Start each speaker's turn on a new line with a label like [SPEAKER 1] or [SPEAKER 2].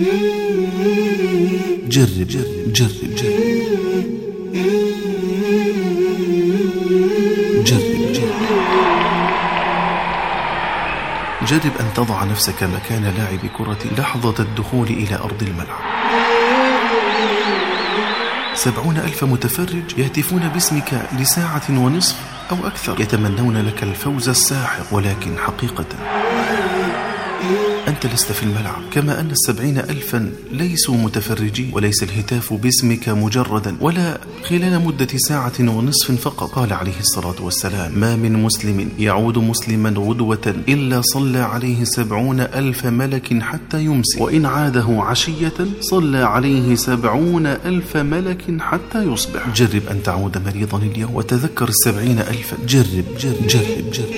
[SPEAKER 1] جرب جرب جرب. جرب جرب. جرب جرب أن تضع نفسك مكان لاعب كرة لحظة الدخول إلى أرض الملعب. سبعون ألف متفرج يهتفون باسمك لساعة ونصف أو أكثر. يتمنون لك الفوز الساحق ولكن حقيقة أنت لست في الملعب كما أن السبعين ألفا ليسوا متفرجين وليس الهتاف باسمك مجردا ولا خلال مدة ساعة ونصف فقط. قال عليه الصلاة والسلام ما من مسلم يعود مسلما غدوة إلا صلى عليه سبعون ألف ملك حتى يمسي وإن عاده عشية صلى عليه سبعون ألف ملك حتى يصبح. جرب أن تعود مريضا اليوم وتذكر السبعين ألفا. جرب جرب جرب جرب.